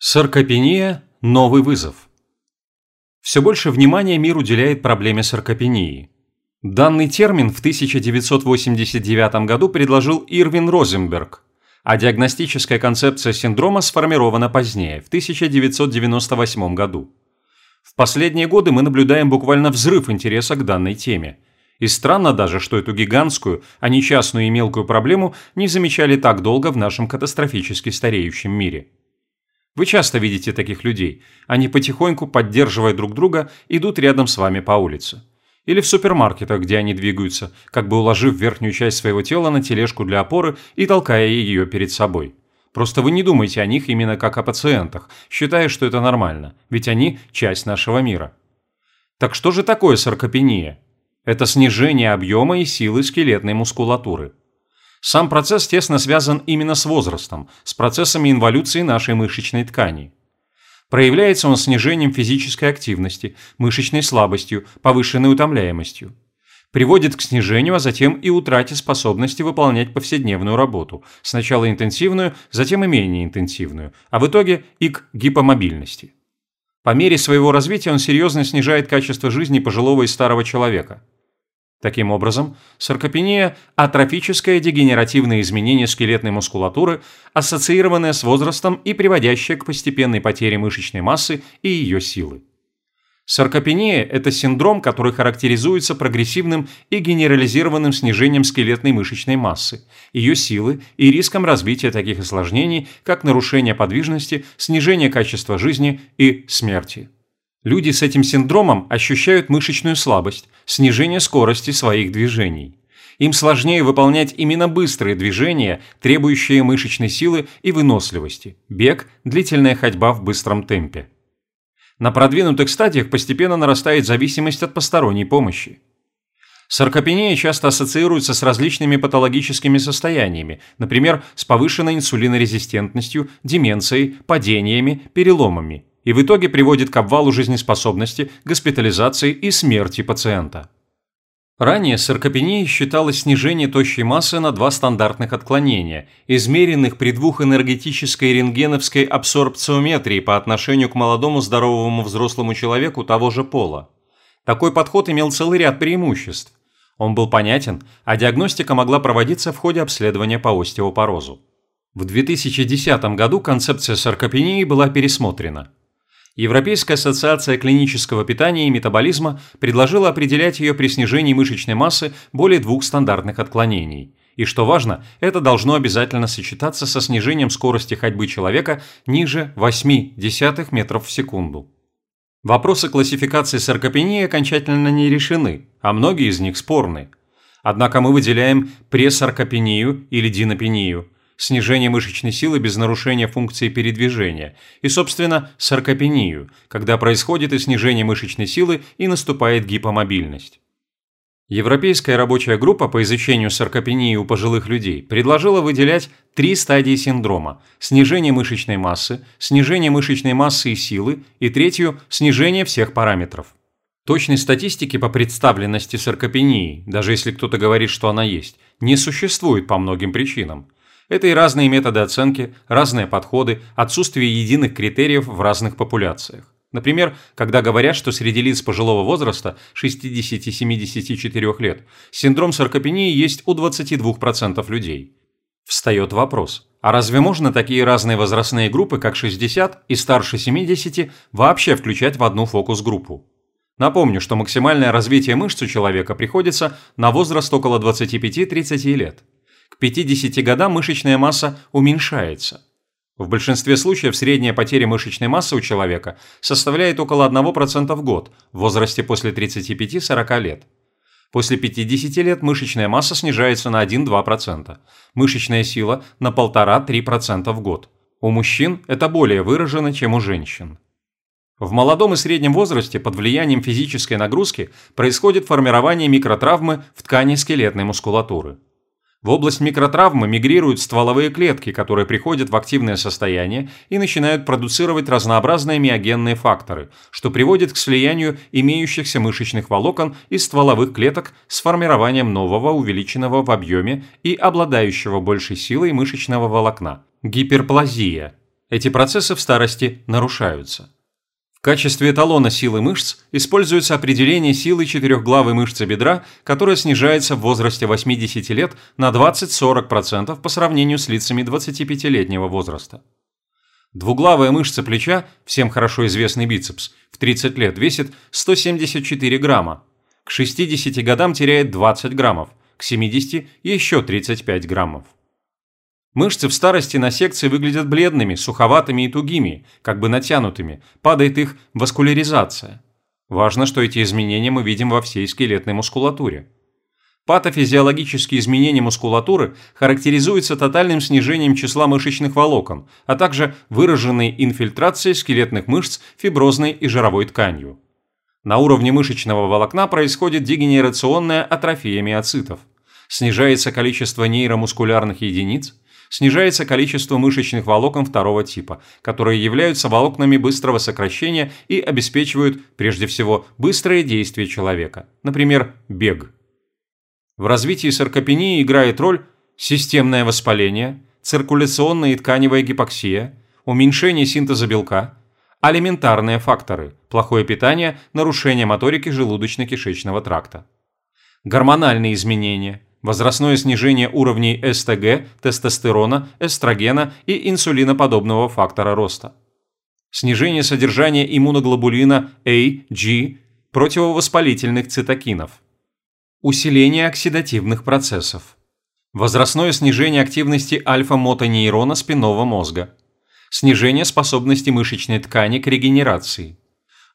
Саркопения – новый вызов. Все больше внимания мир уделяет проблеме саркопении. Данный термин в 1989 году предложил Ирвин Розенберг, а диагностическая концепция синдрома сформирована позднее, в 1998 году. В последние годы мы наблюдаем буквально взрыв интереса к данной теме. И странно даже, что эту гигантскую, а не частную и мелкую проблему не замечали так долго в нашем катастрофически стареющем мире. Вы часто видите таких людей. Они потихоньку, поддерживая друг друга, идут рядом с вами по улице. Или в супермаркетах, где они двигаются, как бы уложив верхнюю часть своего тела на тележку для опоры и толкая ее перед собой. Просто вы не думаете о них именно как о пациентах, считая, что это нормально, ведь они – часть нашего мира. Так что же такое саркопения? Это снижение объема и силы скелетной мускулатуры. Сам процесс тесно связан именно с возрастом, с процессами инволюции нашей мышечной ткани. Проявляется он снижением физической активности, мышечной слабостью, повышенной утомляемостью. Приводит к снижению, а затем и утрате способности выполнять повседневную работу, сначала интенсивную, затем и менее интенсивную, а в итоге и к гипомобильности. По мере своего развития он серьезно снижает качество жизни пожилого и старого человека – Таким образом, саркопения – атрофическое дегенеративное изменение скелетной мускулатуры, ассоциированное с возрастом и приводящее к постепенной потере мышечной массы и ее силы. Саркопения – это синдром, который характеризуется прогрессивным и генерализированным снижением скелетной мышечной массы, ее силы и риском развития таких осложнений, как нарушение подвижности, снижение качества жизни и смерти. Люди с этим синдромом ощущают мышечную слабость, снижение скорости своих движений. Им сложнее выполнять именно быстрые движения, требующие мышечной силы и выносливости, бег, длительная ходьба в быстром темпе. На продвинутых стадиях постепенно нарастает зависимость от посторонней помощи. Саркопения часто ассоциируется с различными патологическими состояниями, например, с повышенной инсулинорезистентностью, деменцией, падениями, переломами и в итоге приводит к обвалу жизнеспособности, госпитализации и смерти пациента. Ранее саркопенией считалось снижение тощей массы на два стандартных отклонения, измеренных при двухэнергетической рентгеновской абсорбциометрии по отношению к молодому здоровому взрослому человеку того же пола. Такой подход имел целый ряд преимуществ. Он был понятен, а диагностика могла проводиться в ходе обследования по остеопорозу. В 2010 году концепция саркопении была пересмотрена – Европейская ассоциация клинического питания и метаболизма предложила определять ее при снижении мышечной массы более двух стандартных отклонений. И что важно, это должно обязательно сочетаться со снижением скорости ходьбы человека ниже 0,8 метров в секунду. Вопросы классификации саркопении окончательно не решены, а многие из них спорны. Однако мы выделяем пресаркопению или динопению – снижение мышечной силы без нарушения функции передвижения, и, собственно, саркопению, когда происходит и снижение мышечной силы и наступает гипомобильность. Европейская рабочая группа по изучению саркопении у пожилых людей предложила выделять три стадии синдрома – снижение мышечной массы, снижение мышечной массы и силы и третью – снижение всех параметров. Точной статистики по представленности саркопении, даже если кто-то говорит, что она есть, не существует по многим причинам – это и разные методы оценки, разные подходы, отсутствие единых критериев в разных популяциях. Например, когда говорят, что среди лиц пожилого возраста 60-74 лет синдром саркопении есть у 22% людей. Встает вопрос, а разве можно такие разные возрастные группы, как 60 и старше 70, вообще включать в одну фокус-группу? Напомню, что максимальное развитие мышц у человека приходится на возраст около 25-30 лет. К 50 годам мышечная масса уменьшается. В большинстве случаев средняя потеря мышечной массы у человека составляет около 1% в год в возрасте после 35-40 лет. После 50 лет мышечная масса снижается на 1-2%, мышечная сила на 1,5-3% в год. У мужчин это более выражено, чем у женщин. В молодом и среднем возрасте под влиянием физической нагрузки происходит формирование микротравмы в ткани скелетной мускулатуры. В область микротравмы мигрируют стволовые клетки, которые приходят в активное состояние и начинают продуцировать разнообразные миогенные факторы, что приводит к слиянию имеющихся мышечных волокон из стволовых клеток с формированием нового, увеличенного в объеме и обладающего большей силой мышечного волокна – гиперплазия. Эти процессы в старости нарушаются. В качестве эталона силы мышц используется определение силы четырехглавой мышцы бедра, которая снижается в возрасте 80 лет на 20-40% по сравнению с лицами 25-летнего возраста. Двуглавая мышца плеча, всем хорошо известный бицепс, в 30 лет весит 174 грамма, к 60 годам теряет 20 граммов, к 70 – еще 35 граммов. Мышцы в старости на секции выглядят бледными, суховатыми и тугими, как бы натянутыми, падает их васкуляризация. Важно, что эти изменения мы видим во всей скелетной мускулатуре. Патофизиологические изменения мускулатуры характеризуются тотальным снижением числа мышечных волокон, а также выраженной инфильтрацией скелетных мышц фиброзной и жировой тканью. На уровне мышечного волокна происходит дегенерационная атрофия миоцитов. Снижается количество нейромускулярных единиц, снижается количество мышечных волокон второго типа, которые являются волокнами быстрого сокращения и обеспечивают, прежде всего, быстрое действие человека, например, бег. В развитии саркопении играет роль системное воспаление, циркуляционная и тканевая гипоксия, уменьшение синтеза белка, алиментарные факторы – плохое питание, нарушение моторики желудочно-кишечного тракта. Гормональные изменения – возрастное снижение уровней СТГ, тестостерона, эстрогена и инсулиноподобного фактора роста. Снижение содержания иммуноглобулина A, G, противовоспалительных цитокинов – Усиление оксидативных процессов. Возрастное снижение активности альфа-мотонейрона спинного мозга. Снижение способности мышечной ткани к регенерации.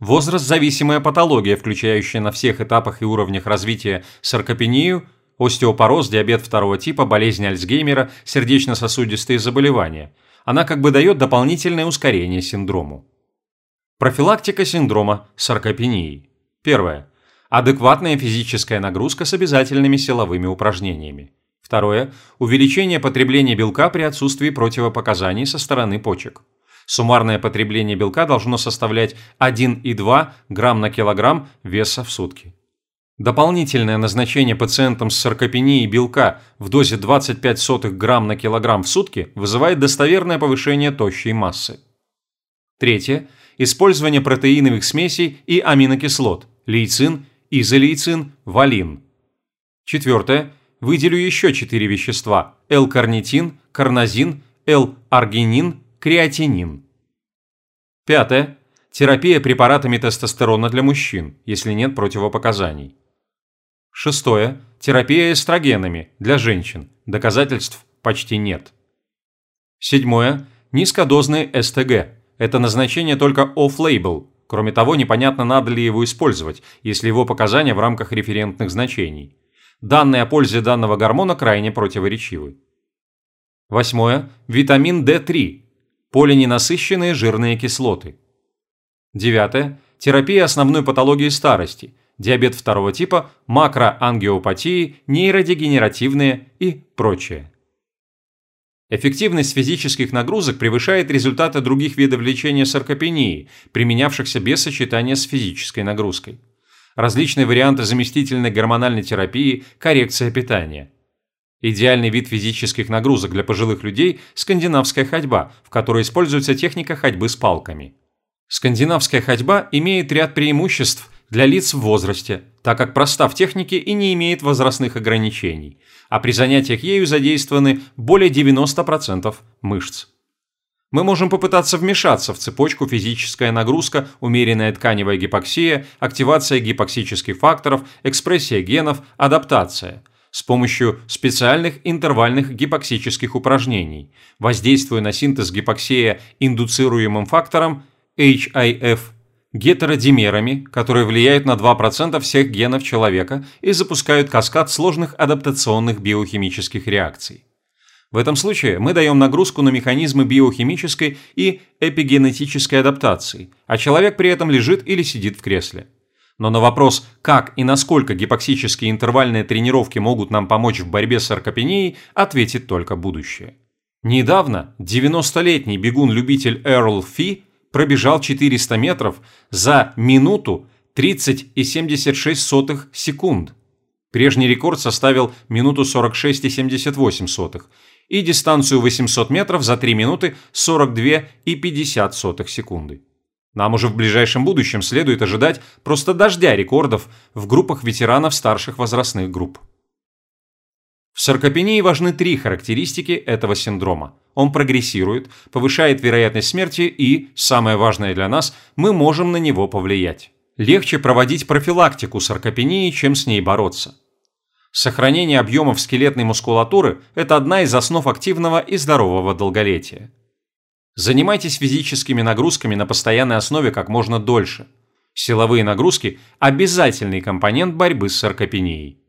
Возраст-зависимая патология, включающая на всех этапах и уровнях развития саркопению, остеопороз, диабет второго типа, болезнь Альцгеймера, сердечно-сосудистые заболевания. Она как бы дает дополнительное ускорение синдрому. Профилактика синдрома саркопении. Первое. Адекватная физическая нагрузка с обязательными силовыми упражнениями. Второе. Увеличение потребления белка при отсутствии противопоказаний со стороны почек. Суммарное потребление белка должно составлять 1,2 грамм на килограмм веса в сутки. Дополнительное назначение пациентам с саркопенией белка в дозе 25 грамм на килограмм в сутки вызывает достоверное повышение тощей массы. Третье. Использование протеиновых смесей и аминокислот – лейцин изолейцин, валин. Четвертое. Выделю еще четыре вещества – L-карнитин, карнозин, L-аргинин, креатинин. Пятое. Терапия препаратами тестостерона для мужчин, если нет противопоказаний. Шестое. Терапия эстрогенами для женщин. Доказательств почти нет. Седьмое. Низкодозный СТГ. Это назначение только off-label, Кроме того, непонятно, надо ли его использовать, если его показания в рамках референтных значений. Данные о пользе данного гормона крайне противоречивы. Восьмое. Витамин D3. Полиненасыщенные жирные кислоты. Девятое. Терапия основной патологии старости. Диабет второго типа, макроангиопатии, нейродегенеративные и прочее. Эффективность физических нагрузок превышает результаты других видов лечения саркопении, применявшихся без сочетания с физической нагрузкой. Различные варианты заместительной гормональной терапии, коррекция питания. Идеальный вид физических нагрузок для пожилых людей – скандинавская ходьба, в которой используется техника ходьбы с палками. Скандинавская ходьба имеет ряд преимуществ для лиц в возрасте, так как проста в технике и не имеет возрастных ограничений, а при занятиях ею задействованы более 90% мышц. Мы можем попытаться вмешаться в цепочку физическая нагрузка, умеренная тканевая гипоксия, активация гипоксических факторов, экспрессия генов, адаптация с помощью специальных интервальных гипоксических упражнений, воздействуя на синтез гипоксия индуцируемым фактором HIF гетеродимерами, которые влияют на 2% всех генов человека и запускают каскад сложных адаптационных биохимических реакций. В этом случае мы даем нагрузку на механизмы биохимической и эпигенетической адаптации, а человек при этом лежит или сидит в кресле. Но на вопрос, как и насколько гипоксические интервальные тренировки могут нам помочь в борьбе с саркопенией, ответит только будущее. Недавно 90-летний бегун-любитель Эрл Фи пробежал 400 метров за минуту 30,76 секунд. Прежний рекорд составил минуту 46,78, и дистанцию 800 метров за 3 минуты 42,50 секунды. Нам уже в ближайшем будущем следует ожидать просто дождя рекордов в группах ветеранов старших возрастных групп. В саркопении важны три характеристики этого синдрома. Он прогрессирует, повышает вероятность смерти и, самое важное для нас, мы можем на него повлиять. Легче проводить профилактику саркопении, чем с ней бороться. Сохранение объемов скелетной мускулатуры – это одна из основ активного и здорового долголетия. Занимайтесь физическими нагрузками на постоянной основе как можно дольше. Силовые нагрузки – обязательный компонент борьбы с саркопенией.